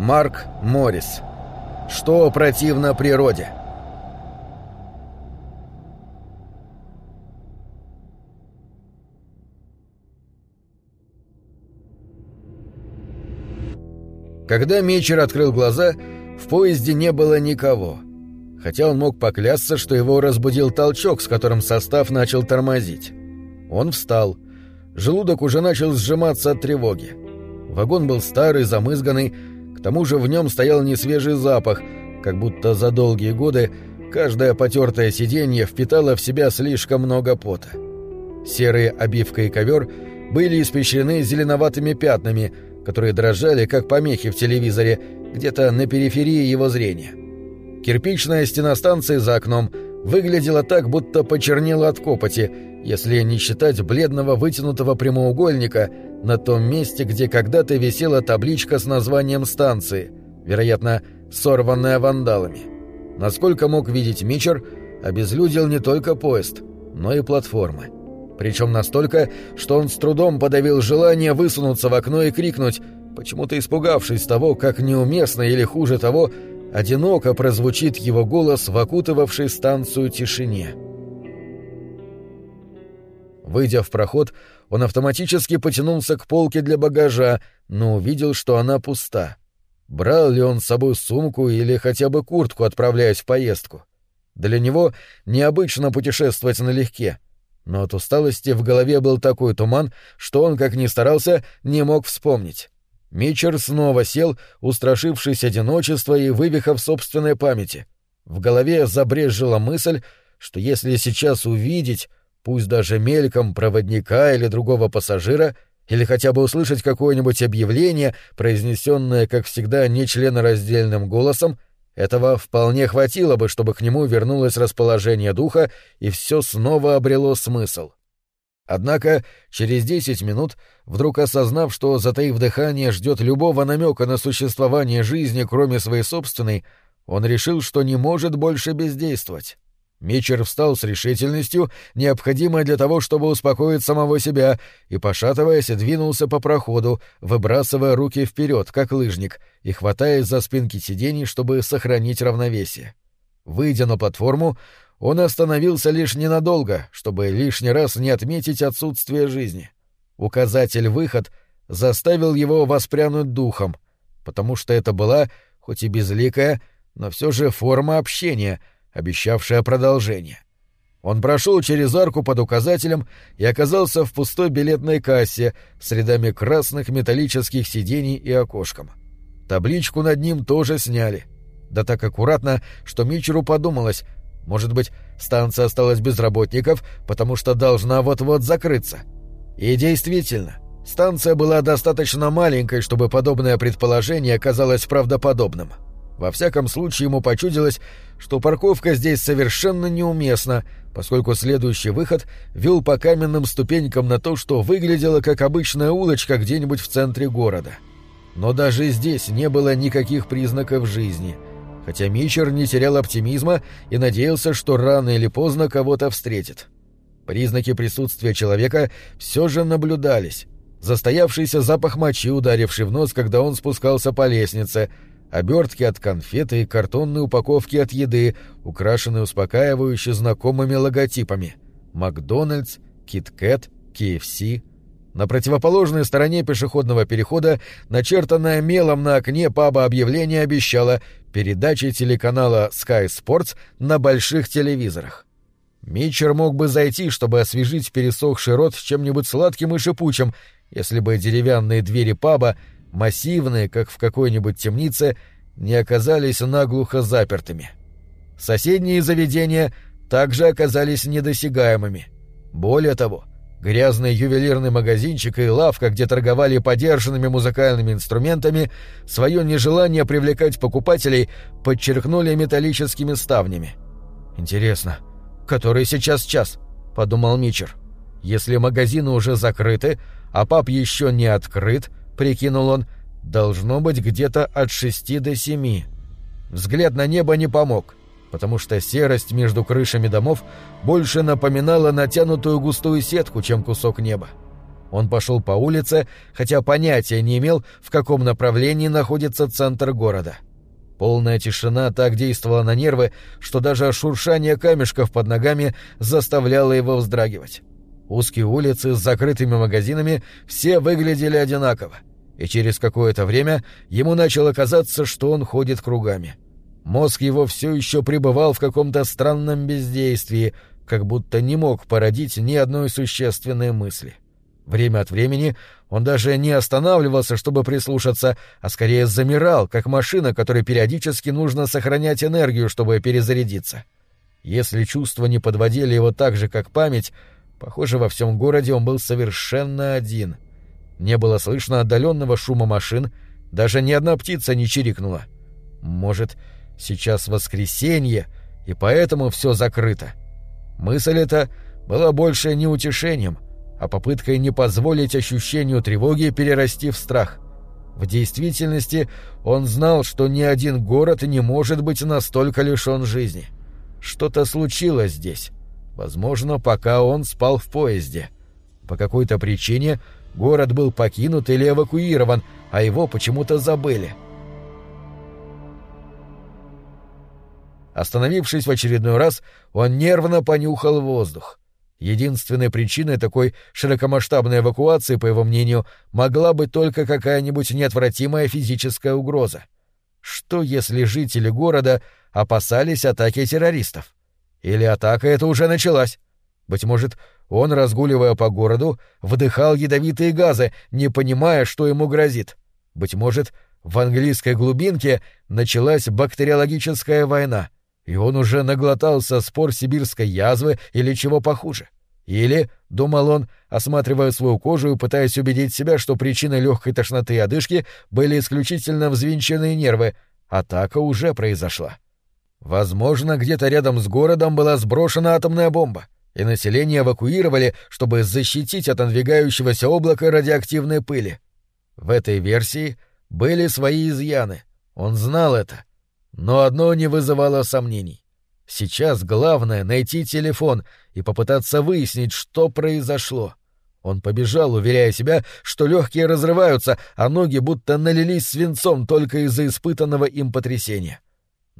Марк Моррис. Что противно природе? Когда Митчер открыл глаза, в поезде не было никого. Хотя он мог поклясться, что его разбудил толчок, с которым состав начал тормозить. Он встал. Желудок уже начал сжиматься от тревоги. Вагон был старый, замызганный, тому же в нем стоял несвежий запах, как будто за долгие годы каждое потертое сиденье впитало в себя слишком много пота. Серые обивка и ковер были испещрены зеленоватыми пятнами, которые дрожали, как помехи в телевизоре, где-то на периферии его зрения. Кирпичная стена станции за окном выглядела так, будто почернела от копоти, если не считать бледного вытянутого прямоугольника на том месте, где когда-то висела табличка с названием станции, вероятно, сорванная вандалами. Насколько мог видеть Мичер, обезлюдил не только поезд, но и платформы. Причем настолько, что он с трудом подавил желание высунуться в окно и крикнуть, почему-то испугавшись того, как неуместно или хуже того, одиноко прозвучит его голос в окутывавшей станцию тишине. Выйдя в проход, он автоматически потянулся к полке для багажа, но увидел, что она пуста. Брал ли он с собой сумку или хотя бы куртку, отправляясь в поездку? Для него необычно путешествовать налегке, но от усталости в голове был такой туман, что он, как ни старался, не мог вспомнить. Мичер снова сел, устрашившись одиночества и вывихав собственной памяти. В голове забрежила мысль, что если сейчас увидеть, пусть даже мельком проводника или другого пассажира, или хотя бы услышать какое-нибудь объявление, произнесенное, как всегда, нечленораздельным голосом, этого вполне хватило бы, чтобы к нему вернулось расположение духа и все снова обрело смысл. Однако через десять минут, вдруг осознав, что, затаив дыхание, ждет любого намека на существование жизни, кроме своей собственной, он решил, что не может больше бездействовать. Мичер встал с решительностью, необходимой для того, чтобы успокоить самого себя, и, пошатываясь, двинулся по проходу, выбрасывая руки вперед, как лыжник, и хватаясь за спинки сидений, чтобы сохранить равновесие. Выйдя на платформу, он остановился лишь ненадолго, чтобы лишний раз не отметить отсутствие жизни. Указатель «выход» заставил его воспрянуть духом, потому что это была, хоть и безликая, но все же форма общения — обещавшая продолжение. Он прошел через арку под указателем и оказался в пустой билетной кассе с рядами красных металлических сидений и окошком. Табличку над ним тоже сняли. Да так аккуратно, что Мичеру подумалось, может быть, станция осталась без работников, потому что должна вот-вот закрыться. И действительно, станция была достаточно маленькой, чтобы подобное предположение оказалось правдоподобным. — во всяком случае, ему почудилось, что парковка здесь совершенно неуместна, поскольку следующий выход вел по каменным ступенькам на то, что выглядело как обычная улочка где-нибудь в центре города. Но даже здесь не было никаких признаков жизни, хотя Мичер не терял оптимизма и надеялся, что рано или поздно кого-то встретит. Признаки присутствия человека все же наблюдались. Застоявшийся запах мочи, ударивший в нос, когда он спускался по лестнице — обертки от конфеты и картонные упаковки от еды, украшенные успокаивающе знакомыми логотипами «Макдональдс», «Киткэт», «КФС». На противоположной стороне пешеходного перехода, начертанное мелом на окне паба объявление обещало передачи телеканала Sky Sports на больших телевизорах. Митчер мог бы зайти, чтобы освежить пересохший рот чем-нибудь сладким и шипучим, если бы деревянные двери паба массивные, как в какой-нибудь темнице, не оказались наглухо запертыми. Соседние заведения также оказались недосягаемыми. Более того, грязный ювелирный магазинчик и лавка, где торговали подержанными музыкальными инструментами, свое нежелание привлекать покупателей подчеркнули металлическими ставнями. «Интересно, который сейчас час?» — подумал Мичер. «Если магазины уже закрыты, а паб еще не открыт, прикинул он, должно быть где-то от шести до семи. Взгляд на небо не помог, потому что серость между крышами домов больше напоминала натянутую густую сетку, чем кусок неба. Он пошел по улице, хотя понятия не имел, в каком направлении находится центр города. Полная тишина так действовала на нервы, что даже шуршание камешков под ногами заставляло его вздрагивать. Узкие улицы с закрытыми магазинами все выглядели одинаково, и через какое-то время ему начало казаться, что он ходит кругами. Мозг его все еще пребывал в каком-то странном бездействии, как будто не мог породить ни одной существенной мысли. Время от времени он даже не останавливался, чтобы прислушаться, а скорее замирал, как машина, которой периодически нужно сохранять энергию, чтобы перезарядиться. Если чувства не подводили его так же, как память, Похоже, во всем городе он был совершенно один. Не было слышно отдаленного шума машин, даже ни одна птица не чирикнула. Может, сейчас воскресенье, и поэтому все закрыто. Мысль эта была больше не утешением, а попыткой не позволить ощущению тревоги перерасти в страх. В действительности он знал, что ни один город не может быть настолько лишен жизни. Что-то случилось здесь. Возможно, пока он спал в поезде. По какой-то причине город был покинут или эвакуирован, а его почему-то забыли. Остановившись в очередной раз, он нервно понюхал воздух. Единственной причиной такой широкомасштабной эвакуации, по его мнению, могла быть только какая-нибудь неотвратимая физическая угроза. Что если жители города опасались атаки террористов? Или атака эта уже началась? Быть может, он, разгуливая по городу, вдыхал ядовитые газы, не понимая, что ему грозит. Быть может, в английской глубинке началась бактериологическая война, и он уже наглотался спор сибирской язвы или чего похуже. Или, — думал он, осматривая свою кожу и пытаясь убедить себя, что причиной легкой тошноты и одышки были исключительно взвинченные нервы, атака уже произошла. Возможно, где-то рядом с городом была сброшена атомная бомба, и население эвакуировали, чтобы защитить от надвигающегося облака радиоактивной пыли. В этой версии были свои изъяны. Он знал это. Но одно не вызывало сомнений. Сейчас главное — найти телефон и попытаться выяснить, что произошло. Он побежал, уверяя себя, что легкие разрываются, а ноги будто налились свинцом только из-за испытанного им потрясения. —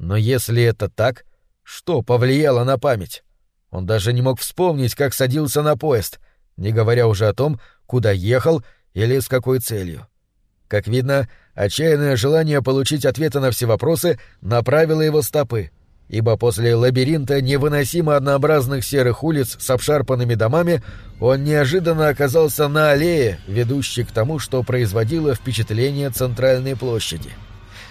но если это так, что повлияло на память? Он даже не мог вспомнить, как садился на поезд, не говоря уже о том, куда ехал или с какой целью. Как видно, отчаянное желание получить ответы на все вопросы направило его стопы, ибо после лабиринта невыносимо однообразных серых улиц с обшарпанными домами он неожиданно оказался на аллее, ведущей к тому, что производило впечатление центральной площади. —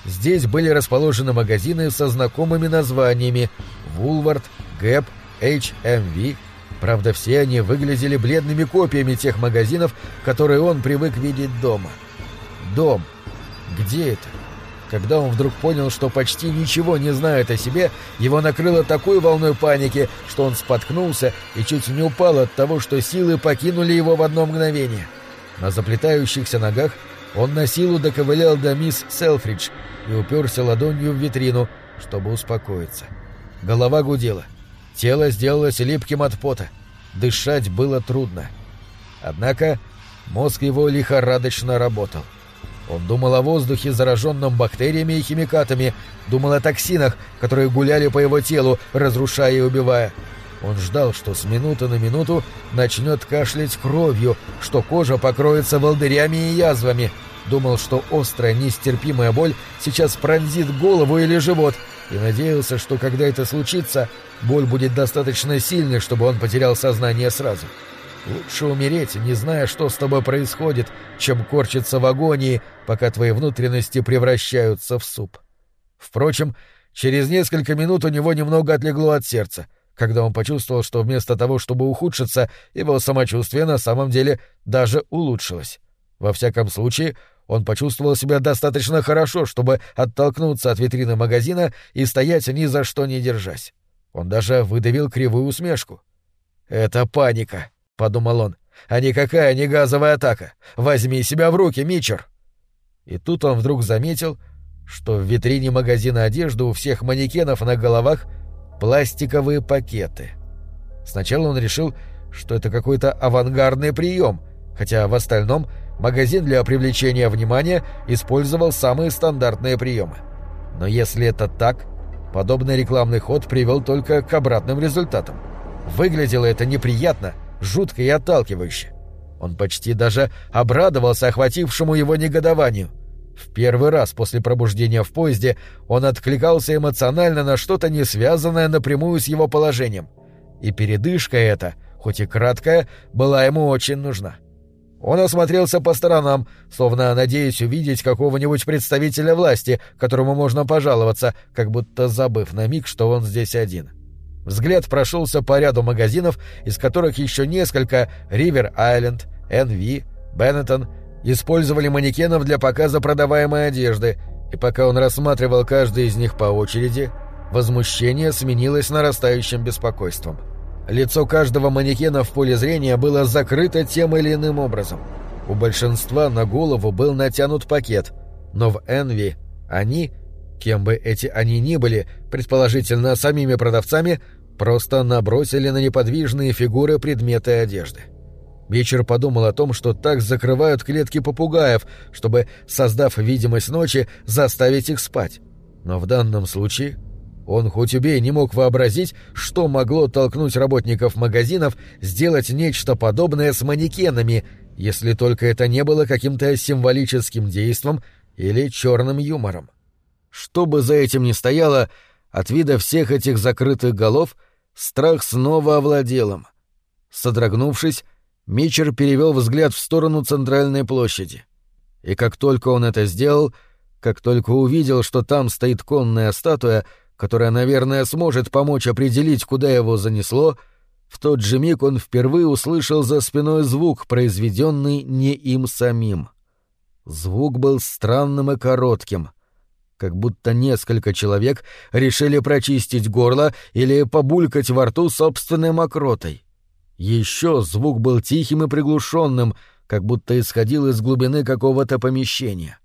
Здесь были расположены магазины со знакомыми названиями «Вулвард», «Гэп», «HMV». Правда, все они выглядели бледными копиями тех магазинов, которые он привык видеть дома. Дом. Где это? Когда он вдруг понял, что почти ничего не знает о себе, его накрыло такой волной паники, что он споткнулся и чуть не упал от того, что силы покинули его в одно мгновение. На заплетающихся ногах он на силу доковылял до мисс Селфридж и уперся ладонью в витрину, чтобы успокоиться. Голова гудела. Тело сделалось липким от пота. Дышать было трудно. Однако мозг его лихорадочно работал. Он думал о воздухе, зараженном бактериями и химикатами, думал о токсинах, которые гуляли по его телу, разрушая и убивая. Он ждал, что с минуты на минуту начнет кашлять кровью, что кожа покроется волдырями и язвами. Думал, что острая, нестерпимая боль сейчас пронзит голову или живот, и надеялся, что когда это случится, боль будет достаточно сильной, чтобы он потерял сознание сразу. Лучше умереть, не зная, что с тобой происходит, чем корчиться в агонии, пока твои внутренности превращаются в суп. Впрочем, через несколько минут у него немного отлегло от сердца — когда он почувствовал, что вместо того, чтобы ухудшиться, его самочувствие на самом деле даже улучшилось. Во всяком случае, он почувствовал себя достаточно хорошо, чтобы оттолкнуться от витрины магазина и стоять ни за что не держась. Он даже выдавил кривую усмешку. «Это паника», — подумал он, — «а никакая не газовая атака. Возьми себя в руки, Мичер!» И тут он вдруг заметил, что в витрине магазина одежды у всех манекенов на головах — пластиковые пакеты. Сначала он решил, что это какой-то авангардный прием, хотя в остальном магазин для привлечения внимания использовал самые стандартные приемы. Но если это так, подобный рекламный ход привел только к обратным результатам. Выглядело это неприятно, жутко и отталкивающе. Он почти даже обрадовался охватившему его негодованию. В первый раз после пробуждения в поезде он откликался эмоционально на что-то не связанное напрямую с его положением. И передышка эта, хоть и краткая, была ему очень нужна. — он осмотрелся по сторонам, словно надеясь увидеть какого-нибудь представителя власти, которому можно пожаловаться, как будто забыв на миг, что он здесь один. Взгляд прошелся по ряду магазинов, из которых еще несколько Ривер Айленд, NV, Беннетон использовали манекенов для показа продаваемой одежды, и пока он рассматривал каждый из них по очереди, возмущение сменилось нарастающим беспокойством. — Лицо каждого манекена в поле зрения было закрыто тем или иным образом. У большинства на голову был натянут пакет, но в Энви они, кем бы эти они ни были, предположительно самими продавцами, просто набросили на неподвижные фигуры предметы одежды. Вечер подумал о том, что так закрывают клетки попугаев, чтобы, создав видимость ночи, заставить их спать. Но в данном случае он хоть убей не мог вообразить, что могло толкнуть работников магазинов сделать нечто подобное с манекенами, если только это не было каким-то символическим действом или черным юмором. Что бы за этим ни стояло, от вида всех этих закрытых голов страх снова овладел им. Содрогнувшись, Мичер перевел взгляд в сторону центральной площади. И как только он это сделал, как только увидел, что там стоит конная статуя, которая, наверное, сможет помочь определить, куда его занесло, в тот же миг он впервые услышал за спиной звук, произведенный не им самим. Звук был странным и коротким, как будто несколько человек решили прочистить горло или побулькать во рту собственной мокротой. Еще звук был тихим и приглушенным, как будто исходил из глубины какого-то помещения.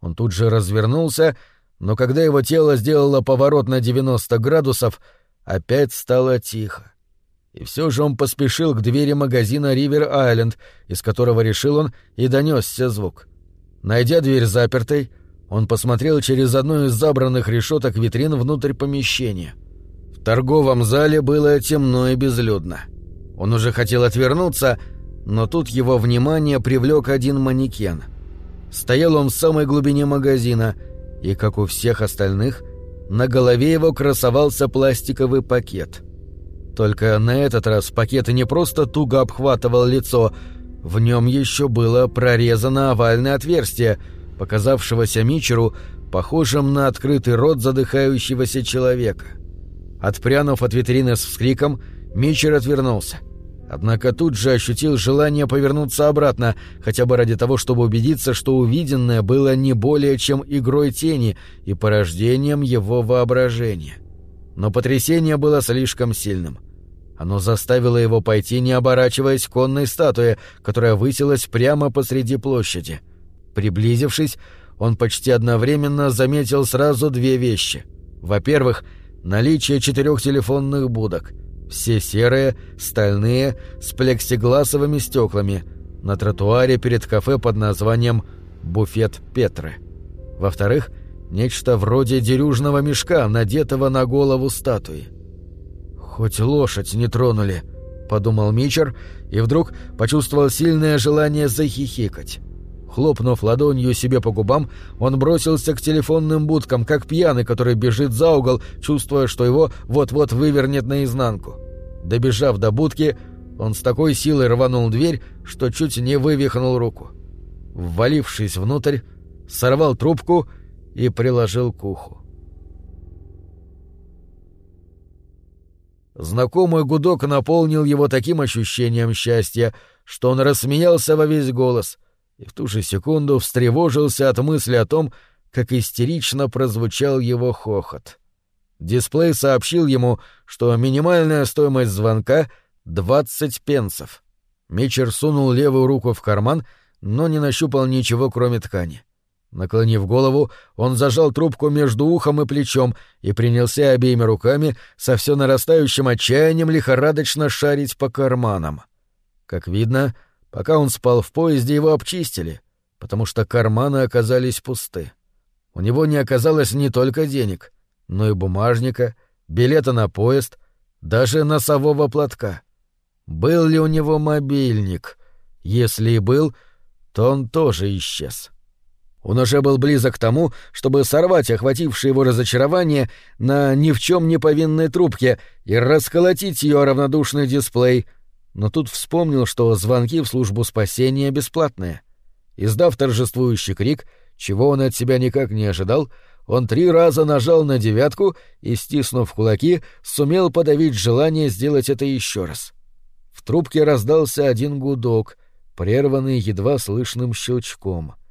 Он тут же развернулся — но когда его тело сделало поворот на 90 градусов, опять стало тихо. И все же он поспешил к двери магазина Ривер Айленд, из которого решил он и донесся звук. Найдя дверь запертой, он посмотрел через одну из забранных решеток витрин внутрь помещения. В торговом зале было темно и безлюдно. Он уже хотел отвернуться, но тут его внимание привлек один манекен. Стоял он в самой глубине магазина — и, как у всех остальных, на голове его красовался пластиковый пакет. Только на этот раз пакет не просто туго обхватывал лицо, в нем еще было прорезано овальное отверстие, показавшегося Мичеру похожим на открытый рот задыхающегося человека. Отпрянув от витрины с вскриком, Мичер отвернулся — Однако тут же ощутил желание повернуться обратно, хотя бы ради того, чтобы убедиться, что увиденное было не более чем игрой тени и порождением его воображения. Но потрясение было слишком сильным. Оно заставило его пойти, не оборачиваясь к конной статуе, которая высилась прямо посреди площади. Приблизившись, он почти одновременно заметил сразу две вещи. Во-первых, наличие четырех телефонных будок — все серые, стальные, с плексигласовыми стеклами, на тротуаре перед кафе под названием «Буфет Петры». Во-вторых, нечто вроде дерюжного мешка, надетого на голову статуи. «Хоть лошадь не тронули», — подумал Мичер, и вдруг почувствовал сильное желание захихикать. Хлопнув ладонью себе по губам, он бросился к телефонным будкам, как пьяный, который бежит за угол, чувствуя, что его вот-вот вывернет наизнанку. Добежав до будки, он с такой силой рванул дверь, что чуть не вывихнул руку. Ввалившись внутрь, сорвал трубку и приложил к уху. Знакомый гудок наполнил его таким ощущением счастья, что он рассмеялся во весь голос — и в ту же секунду встревожился от мысли о том, как истерично прозвучал его хохот. Дисплей сообщил ему, что минимальная стоимость звонка — 20 пенсов. Мичер сунул левую руку в карман, но не нащупал ничего, кроме ткани. Наклонив голову, он зажал трубку между ухом и плечом и принялся обеими руками со все нарастающим отчаянием лихорадочно шарить по карманам. Как видно, Пока он спал в поезде, его обчистили, потому что карманы оказались пусты. У него не оказалось не только денег, но и бумажника, билета на поезд, даже носового платка. Был ли у него мобильник? Если и был, то он тоже исчез. Он уже был близок к тому, чтобы сорвать охватившее его разочарование на ни в чем не повинной трубке и расколотить ее равнодушный дисплей, но тут вспомнил, что звонки в службу спасения бесплатные. Издав торжествующий крик, чего он от себя никак не ожидал, он три раза нажал на девятку и, стиснув кулаки, сумел подавить желание сделать это еще раз. В трубке раздался один гудок, прерванный едва слышным щелчком —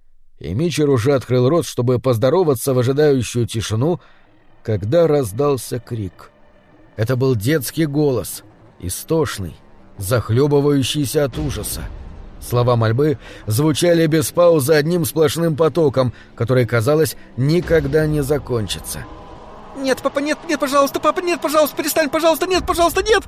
и Мичер уже открыл рот, чтобы поздороваться в ожидающую тишину, когда раздался крик. Это был детский голос, истошный, захлебывающийся от ужаса. Слова мольбы звучали без паузы одним сплошным потоком, который, казалось, никогда не закончится. «Нет, папа, нет, нет, пожалуйста, папа, нет, пожалуйста, перестань, пожалуйста, нет, пожалуйста, нет!»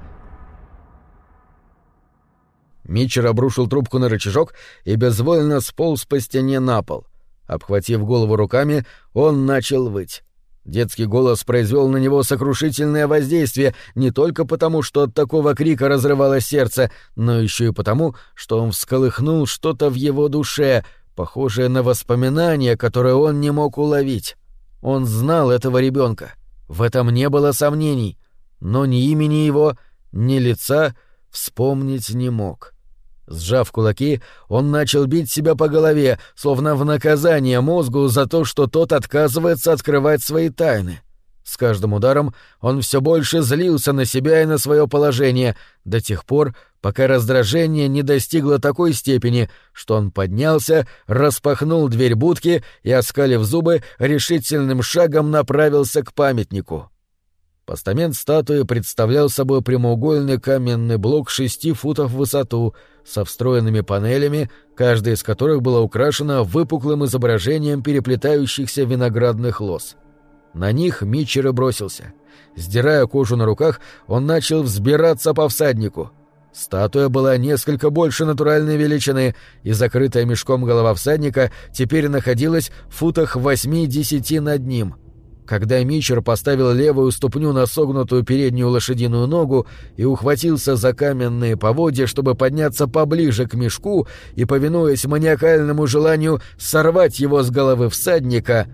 Митчер обрушил трубку на рычажок и безвольно сполз по стене на пол. Обхватив голову руками, он начал выть. Детский голос произвел на него сокрушительное воздействие не только потому, что от такого крика разрывалось сердце, но еще и потому, что он всколыхнул что-то в его душе, похожее на воспоминание, которое он не мог уловить. Он знал этого ребенка. В этом не было сомнений, но ни имени его, ни лица вспомнить не мог. — Сжав кулаки, он начал бить себя по голове, словно в наказание мозгу за то, что тот отказывается открывать свои тайны. С каждым ударом он все больше злился на себя и на свое положение, до тех пор, пока раздражение не достигло такой степени, что он поднялся, распахнул дверь будки и, оскалив зубы, решительным шагом направился к памятнику. Постамент статуи представлял собой прямоугольный каменный блок шести футов в высоту, со встроенными панелями, каждая из которых была украшена выпуклым изображением переплетающихся виноградных лоз. На них Митчер и бросился. Сдирая кожу на руках, он начал взбираться по всаднику. Статуя была несколько больше натуральной величины, и закрытая мешком голова всадника теперь находилась в футах восьми-десяти над ним — когда Мичер поставил левую ступню на согнутую переднюю лошадиную ногу и ухватился за каменные поводья, чтобы подняться поближе к мешку и, повинуясь маниакальному желанию сорвать его с головы всадника,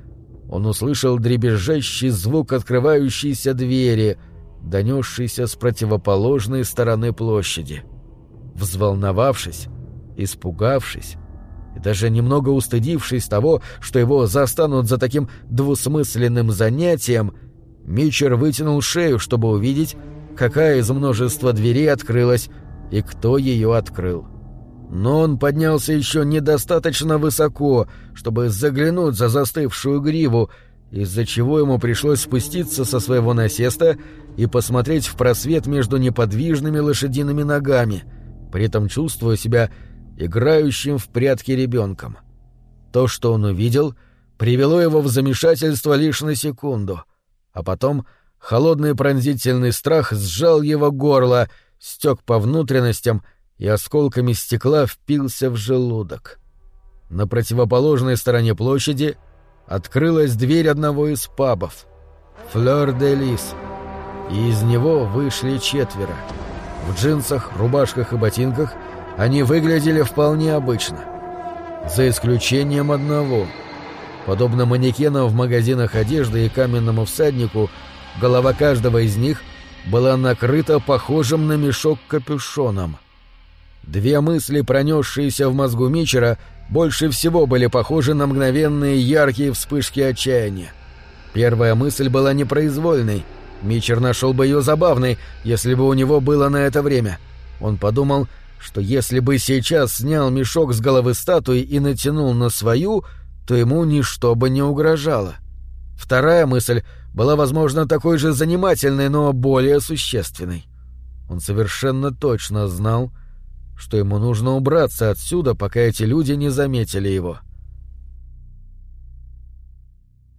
он услышал дребезжащий звук открывающейся двери, донесшийся с противоположной стороны площади. Взволновавшись, испугавшись, и даже немного устыдившись того, что его застанут за таким двусмысленным занятием, Мичер вытянул шею, чтобы увидеть, какая из множества дверей открылась и кто ее открыл. Но он поднялся еще недостаточно высоко, чтобы заглянуть за застывшую гриву, из-за чего ему пришлось спуститься со своего насеста и посмотреть в просвет между неподвижными лошадиными ногами, при этом чувствуя себя играющим в прятки ребенком. То, что он увидел, привело его в замешательство лишь на секунду, а потом холодный пронзительный страх сжал его горло, стек по внутренностям и осколками стекла впился в желудок. На противоположной стороне площади открылась дверь одного из пабов — «Флёр де Лис», и из него вышли четверо. В джинсах, рубашках и ботинках — они выглядели вполне обычно. За исключением одного. Подобно манекенам в магазинах одежды и каменному всаднику, голова каждого из них была накрыта похожим на мешок капюшоном. Две мысли, пронесшиеся в мозгу Мичера, больше всего были похожи на мгновенные яркие вспышки отчаяния. Первая мысль была непроизвольной. Мичер нашел бы ее забавной, если бы у него было на это время. Он подумал, что если бы сейчас снял мешок с головы статуи и натянул на свою, то ему ничто бы не угрожало. Вторая мысль была, возможно, такой же занимательной, но более существенной. Он совершенно точно знал, что ему нужно убраться отсюда, пока эти люди не заметили его.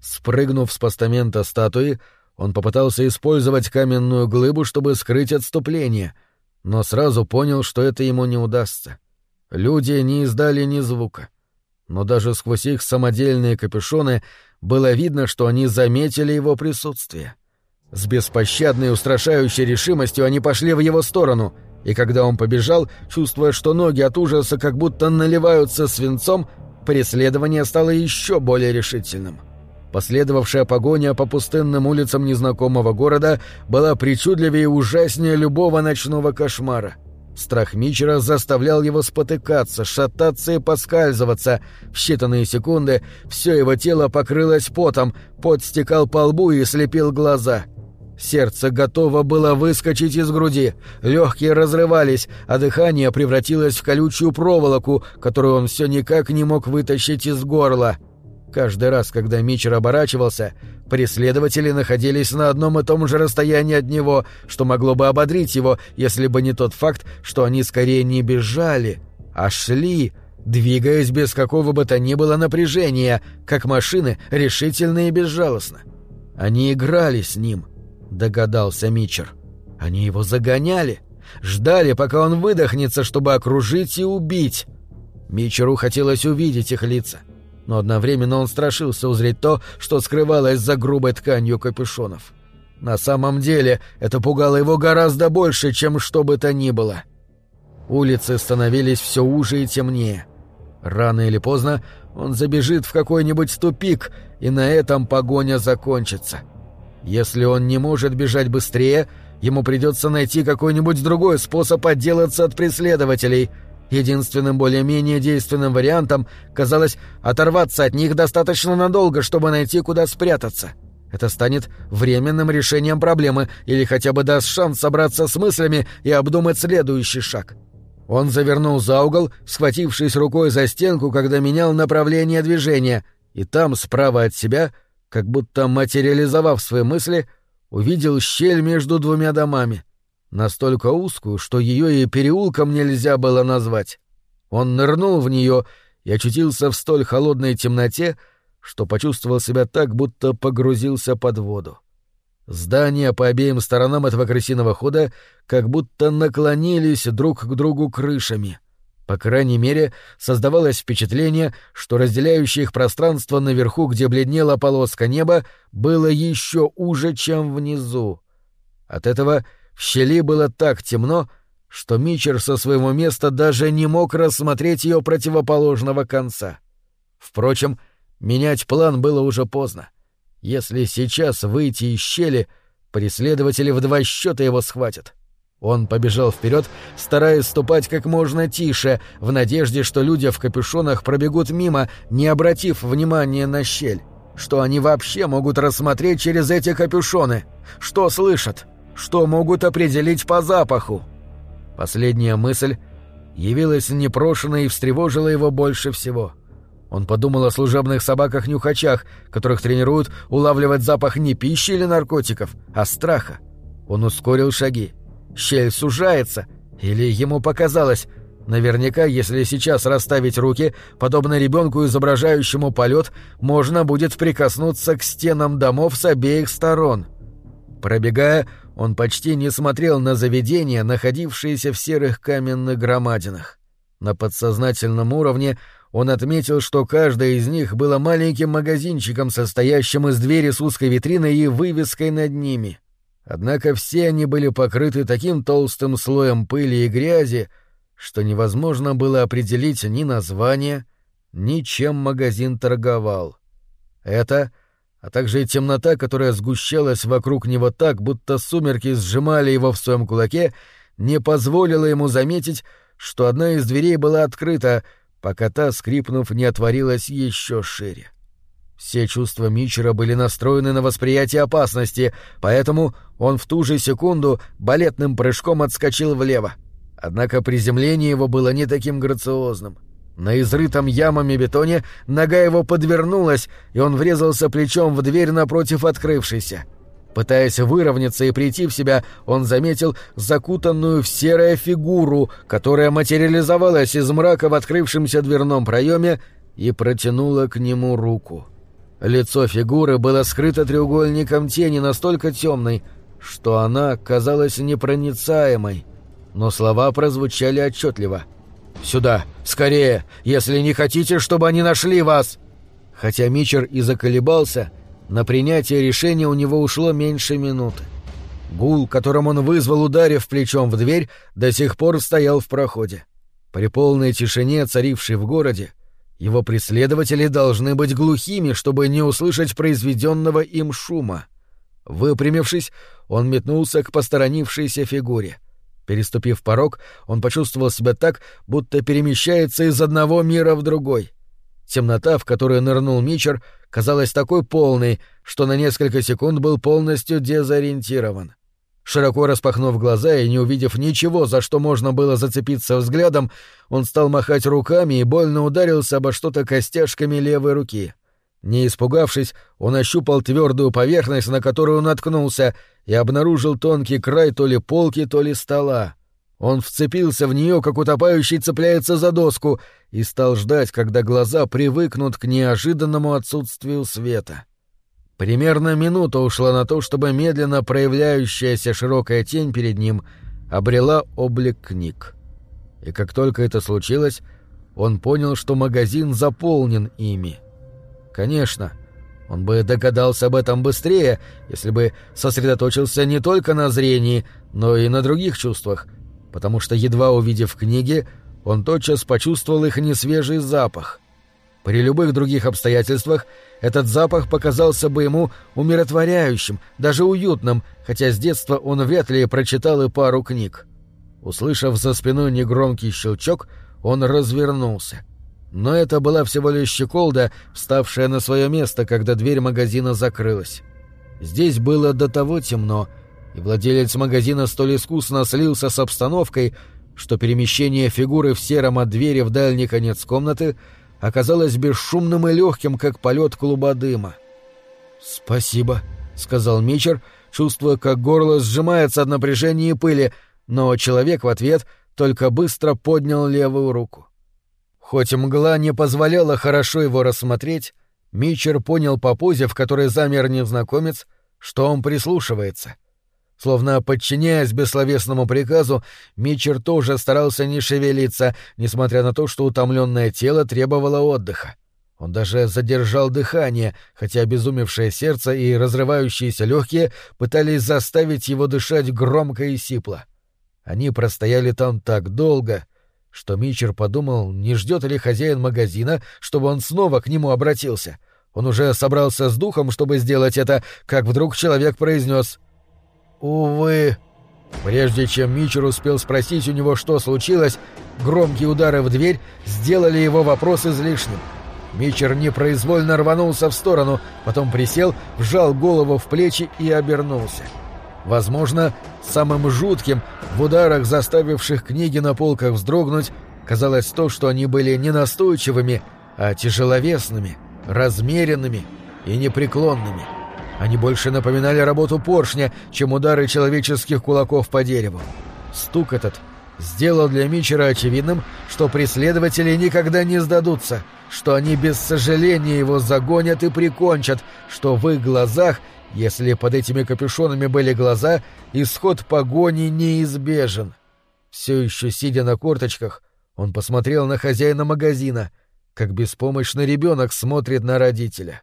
Спрыгнув с постамента статуи, он попытался использовать каменную глыбу, чтобы скрыть отступление — но сразу понял, что это ему не удастся. Люди не издали ни звука. Но даже сквозь их самодельные капюшоны было видно, что они заметили его присутствие. С беспощадной устрашающей решимостью они пошли в его сторону, и когда он побежал, чувствуя, что ноги от ужаса как будто наливаются свинцом, преследование стало еще более решительным. Последовавшая погоня по пустынным улицам незнакомого города была причудливее и ужаснее любого ночного кошмара. Страх Мичера заставлял его спотыкаться, шататься и поскальзываться. В считанные секунды все его тело покрылось потом, пот стекал по лбу и слепил глаза. Сердце готово было выскочить из груди, легкие разрывались, а дыхание превратилось в колючую проволоку, которую он все никак не мог вытащить из горла. Каждый раз, когда Мичер оборачивался, преследователи находились на одном и том же расстоянии от него, что могло бы ободрить его, если бы не тот факт, что они скорее не бежали, а шли, двигаясь без какого бы то ни было напряжения, как машины, решительно и безжалостно. Они играли с ним, догадался Мичер. Они его загоняли, ждали, пока он выдохнется, чтобы окружить и убить. Мичеру хотелось увидеть их лица — но одновременно он страшился узреть то, что скрывалось за грубой тканью капюшонов. На самом деле это пугало его гораздо больше, чем что бы то ни было. Улицы становились все уже и темнее. Рано или поздно он забежит в какой-нибудь тупик, и на этом погоня закончится. Если он не может бежать быстрее, ему придется найти какой-нибудь другой способ отделаться от преследователей — Единственным более-менее действенным вариантом казалось оторваться от них достаточно надолго, чтобы найти, куда спрятаться. Это станет временным решением проблемы или хотя бы даст шанс собраться с мыслями и обдумать следующий шаг. Он завернул за угол, схватившись рукой за стенку, когда менял направление движения, и там, справа от себя, как будто материализовав свои мысли, увидел щель между двумя домами — настолько узкую, что ее и переулком нельзя было назвать. Он нырнул в нее и очутился в столь холодной темноте, что почувствовал себя так, будто погрузился под воду. Здания по обеим сторонам этого крысиного хода как будто наклонились друг к другу крышами. По крайней мере, создавалось впечатление, что разделяющее их пространство наверху, где бледнела полоска неба, было еще уже, чем внизу. От этого — в щели было так темно, что Мичер со своего места даже не мог рассмотреть ее противоположного конца. Впрочем, менять план было уже поздно. Если сейчас выйти из щели, преследователи в два счета его схватят. Он побежал вперед, стараясь ступать как можно тише, в надежде, что люди в капюшонах пробегут мимо, не обратив внимания на щель. Что они вообще могут рассмотреть через эти капюшоны? Что слышат? Что могут определить по запаху. Последняя мысль явилась непрошенной и встревожила его больше всего. Он подумал о служебных собаках-нюхачах, которых тренируют улавливать запах не пищи или наркотиков, а страха. Он ускорил шаги. Щель сужается, или ему показалось, Наверняка, если сейчас расставить руки, подобно ребенку, изображающему полет, можно будет прикоснуться к стенам домов с обеих сторон. Пробегая, он почти не смотрел на заведения, находившиеся в серых каменных громадинах. На подсознательном уровне он отметил, что каждая из них была маленьким магазинчиком, состоящим из двери с узкой витриной и вывеской над ними. Однако все они были покрыты таким толстым слоем пыли и грязи, что невозможно было определить ни название, ни чем магазин торговал. Это — а также и темнота, которая сгущалась вокруг него так, будто сумерки сжимали его в своем кулаке, не позволила ему заметить, что одна из дверей была открыта, пока та, скрипнув, не отворилась еще шире. Все чувства Мичера были настроены на восприятие опасности, поэтому он в ту же секунду балетным прыжком отскочил влево. Однако приземление его было не таким грациозным — на изрытом ямами бетоне нога его подвернулась, и он врезался плечом в дверь напротив открывшейся. Пытаясь выровняться и прийти в себя, он заметил закутанную в серое фигуру, которая материализовалась из мрака в открывшемся дверном проеме и протянула к нему руку. Лицо фигуры было скрыто треугольником тени настолько темной, что она казалась непроницаемой, но слова прозвучали отчетливо — «Сюда! Скорее! Если не хотите, чтобы они нашли вас!» Хотя Мичер и заколебался, на принятие решения у него ушло меньше минуты. Гул, которым он вызвал, ударив плечом в дверь, до сих пор стоял в проходе. При полной тишине, царившей в городе, его преследователи должны быть глухими, чтобы не услышать произведенного им шума. Выпрямившись, он метнулся к посторонившейся фигуре. Переступив порог, он почувствовал себя так, будто перемещается из одного мира в другой. Темнота, в которую нырнул Мичер, казалась такой полной, что на несколько секунд был полностью дезориентирован. Широко распахнув глаза и не увидев ничего, за что можно было зацепиться взглядом, он стал махать руками и больно ударился обо что-то костяшками левой руки. Не испугавшись, он ощупал твердую поверхность, на которую наткнулся, и обнаружил тонкий край то ли полки, то ли стола. Он вцепился в нее, как утопающий цепляется за доску, и стал ждать, когда глаза привыкнут к неожиданному отсутствию света. Примерно минута ушла на то, чтобы медленно проявляющаяся широкая тень перед ним обрела облик книг. И как только это случилось, он понял, что магазин заполнен ими. Конечно, он бы догадался об этом быстрее, если бы сосредоточился не только на зрении, но и на других чувствах, потому что, едва увидев книги, он тотчас почувствовал их несвежий запах. При любых других обстоятельствах этот запах показался бы ему умиротворяющим, даже уютным, хотя с детства он вряд ли прочитал и пару книг. Услышав за спиной негромкий щелчок, он развернулся. Но это была всего лишь щеколда, вставшая на свое место, когда дверь магазина закрылась. Здесь было до того темно, и владелец магазина столь искусно слился с обстановкой, что перемещение фигуры в сером от двери в дальний конец комнаты оказалось бесшумным и легким, как полет клуба дыма. «Спасибо», — сказал Мичер, чувствуя, как горло сжимается от напряжения и пыли, но человек в ответ только быстро поднял левую руку. Хоть мгла не позволяла хорошо его рассмотреть, Мичер понял по позе, в которой замер незнакомец, что он прислушивается. Словно подчиняясь бессловесному приказу, Мичер тоже старался не шевелиться, несмотря на то, что утомленное тело требовало отдыха. Он даже задержал дыхание, хотя обезумевшее сердце и разрывающиеся легкие пытались заставить его дышать громко и сипло. Они простояли там так долго, что Мичер подумал, не ждет ли хозяин магазина, чтобы он снова к нему обратился. Он уже собрался с духом, чтобы сделать это, как вдруг человек произнес «Увы». Прежде чем Мичер успел спросить у него, что случилось, громкие удары в дверь сделали его вопрос излишним. Мичер непроизвольно рванулся в сторону, потом присел, вжал голову в плечи и обернулся. — Возможно, самым жутким в ударах, заставивших книги на полках вздрогнуть, казалось то, что они были не настойчивыми, а тяжеловесными, размеренными и непреклонными. Они больше напоминали работу поршня, чем удары человеческих кулаков по дереву. Стук этот сделал для Мичера очевидным, что преследователи никогда не сдадутся, что они без сожаления его загонят и прикончат, что в их глазах — если под этими капюшонами были глаза, исход погони неизбежен. Все еще сидя на корточках, он посмотрел на хозяина магазина, как беспомощный ребенок смотрит на родителя.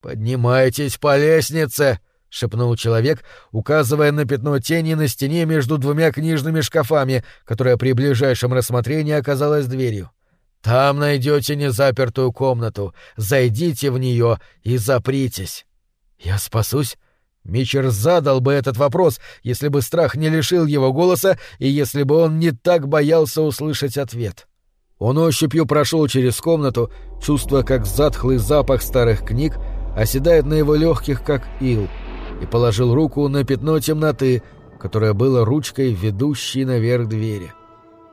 «Поднимайтесь по лестнице!» — шепнул человек, указывая на пятно тени на стене между двумя книжными шкафами, которая при ближайшем рассмотрении оказалась дверью. «Там найдете незапертую комнату. Зайдите в нее и запритесь». «Я спасусь?» Мичер задал бы этот вопрос, если бы страх не лишил его голоса и если бы он не так боялся услышать ответ. Он ощупью прошел через комнату, чувствуя, как затхлый запах старых книг оседает на его легких, как ил, и положил руку на пятно темноты, которое было ручкой, ведущей наверх двери.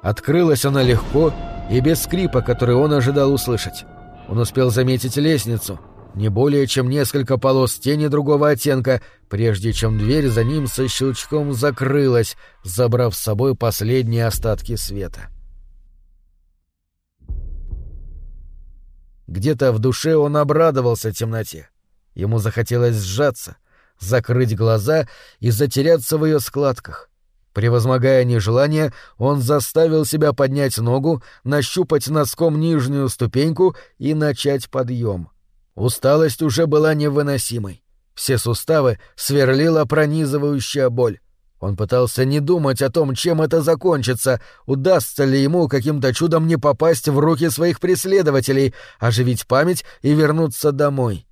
Открылась она легко и без скрипа, который он ожидал услышать. Он успел заметить лестницу — не более чем несколько полос тени другого оттенка, прежде чем дверь за ним со щелчком закрылась, забрав с собой последние остатки света. Где-то в душе он обрадовался темноте. Ему захотелось сжаться, закрыть глаза и затеряться в ее складках. Превозмогая нежелание, он заставил себя поднять ногу, нащупать носком нижнюю ступеньку и начать подъем. Усталость уже была невыносимой. Все суставы сверлила пронизывающая боль. Он пытался не думать о том, чем это закончится, удастся ли ему каким-то чудом не попасть в руки своих преследователей, оживить память и вернуться домой.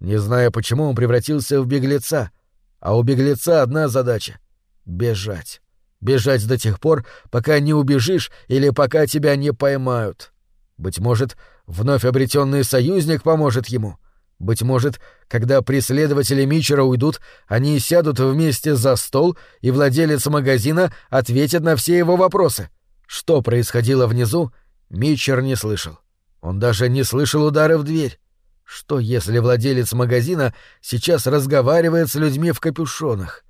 Не зная, почему он превратился в беглеца. А у беглеца одна задача — бежать. Бежать до тех пор, пока не убежишь или пока тебя не поймают. Быть может, вновь обретенный союзник поможет ему — быть может, когда преследователи Мичера уйдут, они сядут вместе за стол, и владелец магазина ответит на все его вопросы. Что происходило внизу, Мичер не слышал. Он даже не слышал удары в дверь. Что, если владелец магазина сейчас разговаривает с людьми в капюшонах?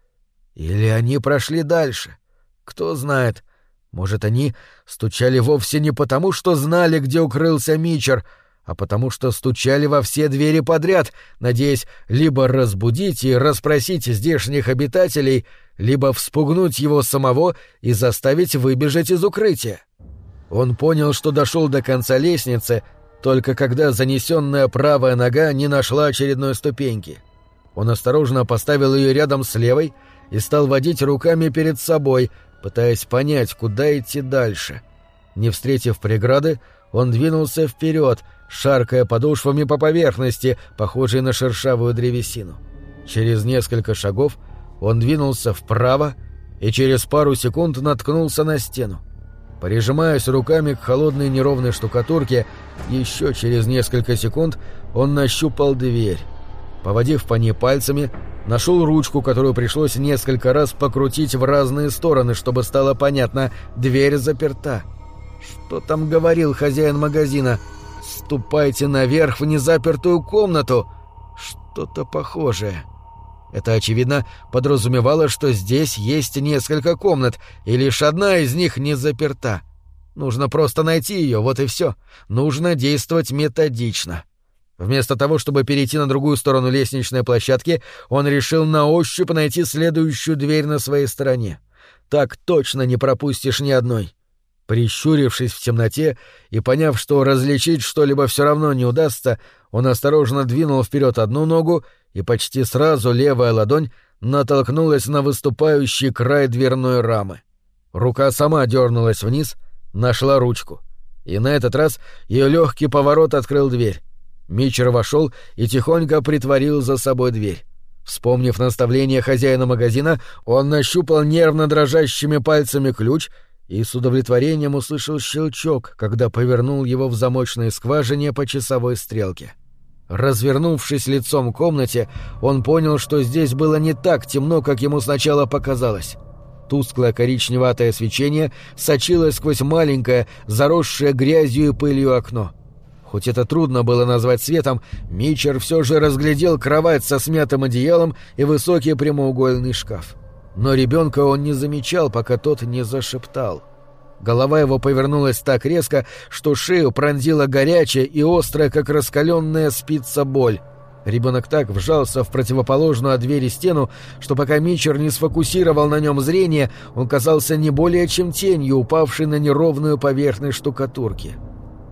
Или они прошли дальше? Кто знает. Может, они стучали вовсе не потому, что знали, где укрылся Мичер, — а потому что стучали во все двери подряд, надеясь либо разбудить и расспросить здешних обитателей, либо вспугнуть его самого и заставить выбежать из укрытия. Он понял, что дошел до конца лестницы, только когда занесенная правая нога не нашла очередной ступеньки. Он осторожно поставил ее рядом с левой и стал водить руками перед собой, пытаясь понять, куда идти дальше. Не встретив преграды, он двинулся вперед, шаркая подошвами по поверхности, похожей на шершавую древесину. Через несколько шагов он двинулся вправо и через пару секунд наткнулся на стену. Прижимаясь руками к холодной неровной штукатурке, еще через несколько секунд он нащупал дверь. Поводив по ней пальцами, нашел ручку, которую пришлось несколько раз покрутить в разные стороны, чтобы стало понятно, дверь заперта. Что там говорил хозяин магазина? «Ступайте наверх в незапертую комнату!» Что-то похожее. Это, очевидно, подразумевало, что здесь есть несколько комнат, и лишь одна из них не заперта. Нужно просто найти ее, вот и все. Нужно действовать методично. Вместо того, чтобы перейти на другую сторону лестничной площадки, он решил на ощупь найти следующую дверь на своей стороне. Так точно не пропустишь ни одной. Прищурившись в темноте и поняв, что различить что-либо все равно не удастся, он осторожно двинул вперед одну ногу, и почти сразу левая ладонь натолкнулась на выступающий край дверной рамы. Рука сама дернулась вниз, нашла ручку. И на этот раз ее легкий поворот открыл дверь. Мичер вошел и тихонько притворил за собой дверь. Вспомнив наставление хозяина магазина, он нащупал нервно дрожащими пальцами ключ — и с удовлетворением услышал щелчок, когда повернул его в замочной скважине по часовой стрелке. Развернувшись лицом к комнате, он понял, что здесь было не так темно, как ему сначала показалось. Тусклое коричневатое свечение сочилось сквозь маленькое, заросшее грязью и пылью окно. Хоть это трудно было назвать светом, Мичер все же разглядел кровать со смятым одеялом и высокий прямоугольный шкаф но ребенка он не замечал, пока тот не зашептал. Голова его повернулась так резко, что шею пронзила горячая и острая, как раскаленная спица боль. Ребенок так вжался в противоположную от двери стену, что пока Мичер не сфокусировал на нем зрение, он казался не более чем тенью, упавшей на неровную поверхность штукатурки.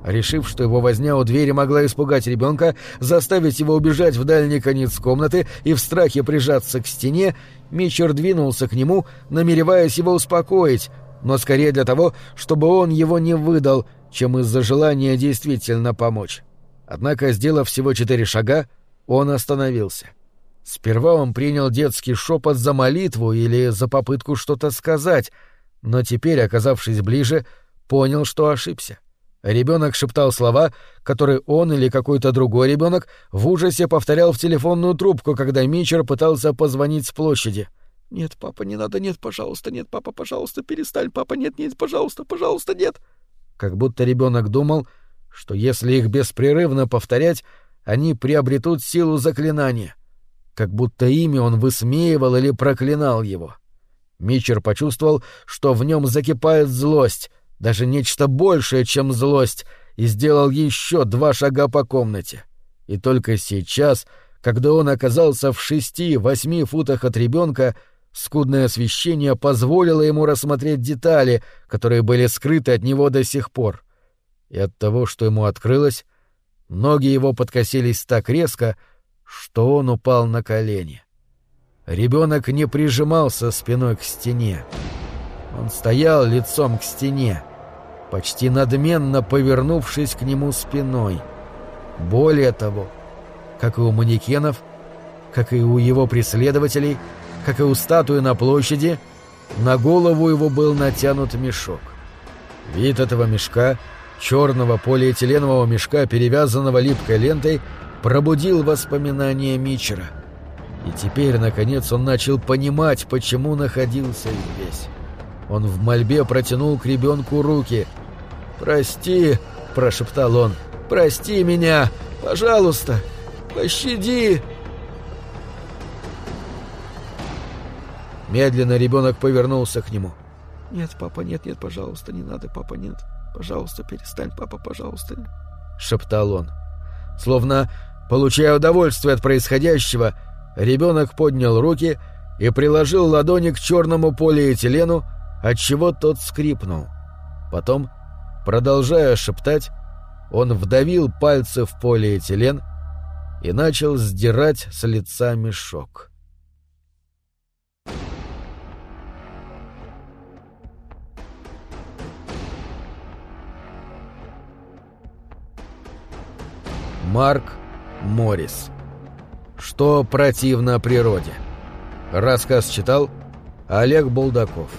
Решив, что его возня у двери могла испугать ребенка, заставить его убежать в дальний конец комнаты и в страхе прижаться к стене, Мичер двинулся к нему, намереваясь его успокоить, но скорее для того, чтобы он его не выдал, чем из-за желания действительно помочь. Однако, сделав всего четыре шага, он остановился. Сперва он принял детский шепот за молитву или за попытку что-то сказать, но теперь, оказавшись ближе, понял, что ошибся. Ребенок шептал слова, которые он или какой-то другой ребенок в ужасе повторял в телефонную трубку, когда Мичер пытался позвонить с площади. «Нет, папа, не надо, нет, пожалуйста, нет, папа, пожалуйста, перестань, папа, нет, нет, пожалуйста, пожалуйста, нет». Как будто ребенок думал, что если их беспрерывно повторять, они приобретут силу заклинания. Как будто ими он высмеивал или проклинал его. Мичер почувствовал, что в нем закипает злость, даже нечто большее, чем злость, и сделал еще два шага по комнате. И только сейчас, когда он оказался в шести-восьми футах от ребенка, Скудное освещение позволило ему рассмотреть детали, которые были скрыты от него до сих пор. И от того, что ему открылось, ноги его подкосились так резко, что он упал на колени. Ребенок не прижимался спиной к стене. Он стоял лицом к стене, почти надменно повернувшись к нему спиной. Более того, как и у манекенов, как и у его преследователей, как и у статуи на площади, на голову его был натянут мешок. Вид этого мешка, черного полиэтиленового мешка, перевязанного липкой лентой, пробудил воспоминания Мичера. И теперь, наконец, он начал понимать, почему находился здесь. Он в мольбе протянул к ребенку руки. «Прости», — прошептал он, — «прости меня, пожалуйста, пощади». Медленно ребенок повернулся к нему. «Нет, папа, нет, нет, пожалуйста, не надо, папа, нет. Пожалуйста, перестань, папа, пожалуйста». Шептал он. Словно, получая удовольствие от происходящего, ребенок поднял руки и приложил ладони к черному полиэтилену, отчего тот скрипнул. Потом, продолжая шептать, он вдавил пальцы в полиэтилен и начал сдирать с лица мешок. Марк Моррис. Что противно природе. Рассказ читал Олег Булдаков.